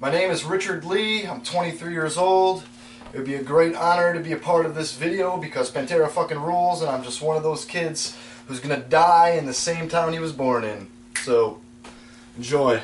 My name is Richard Lee. I'm 23 years old. It would be a great honor to be a part of this video because Pantera fucking rules, and I'm just one of those kids who's gonna die in the same town he was born in. So, enjoy.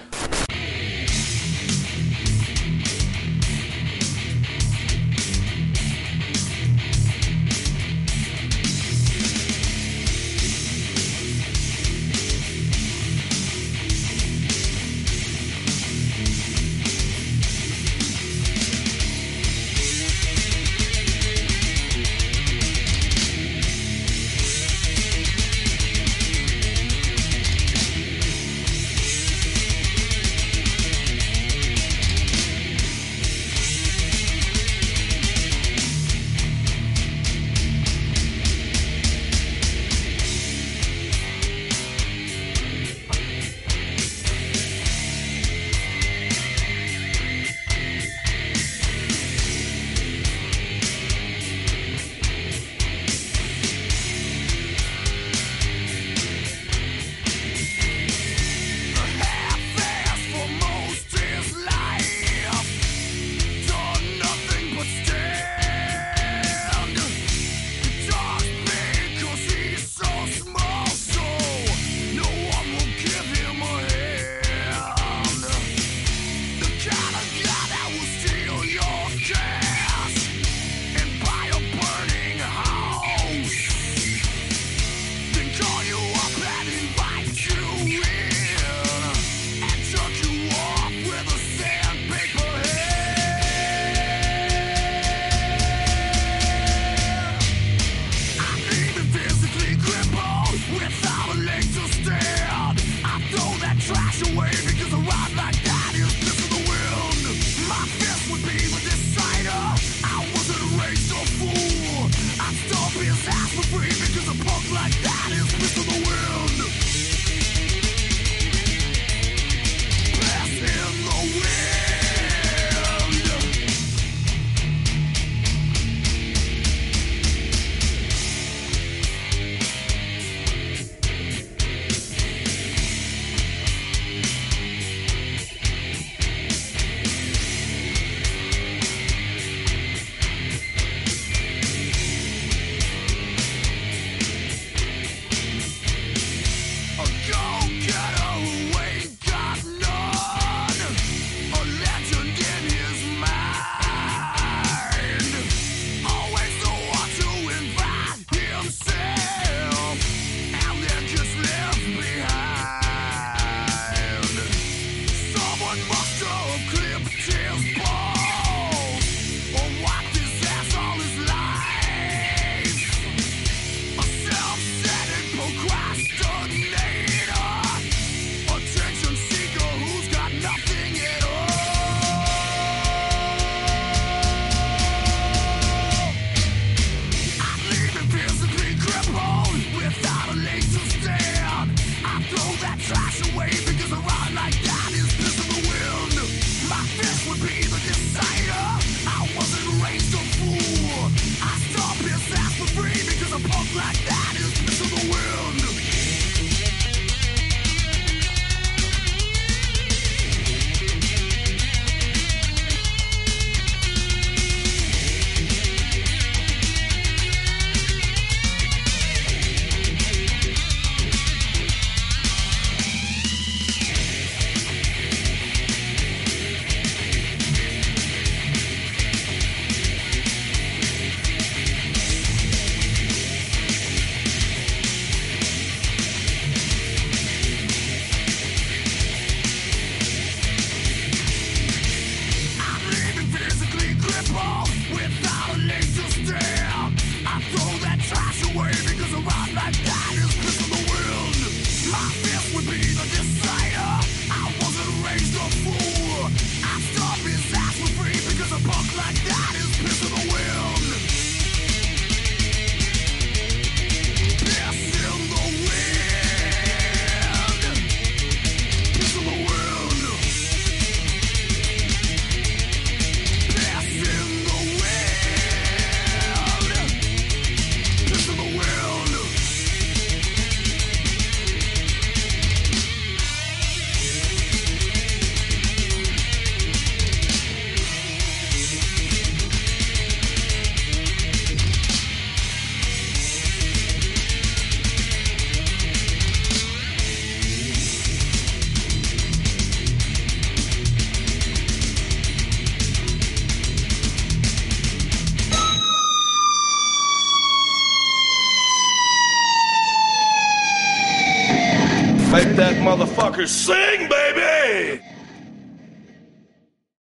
Make that motherfucker sing, baby!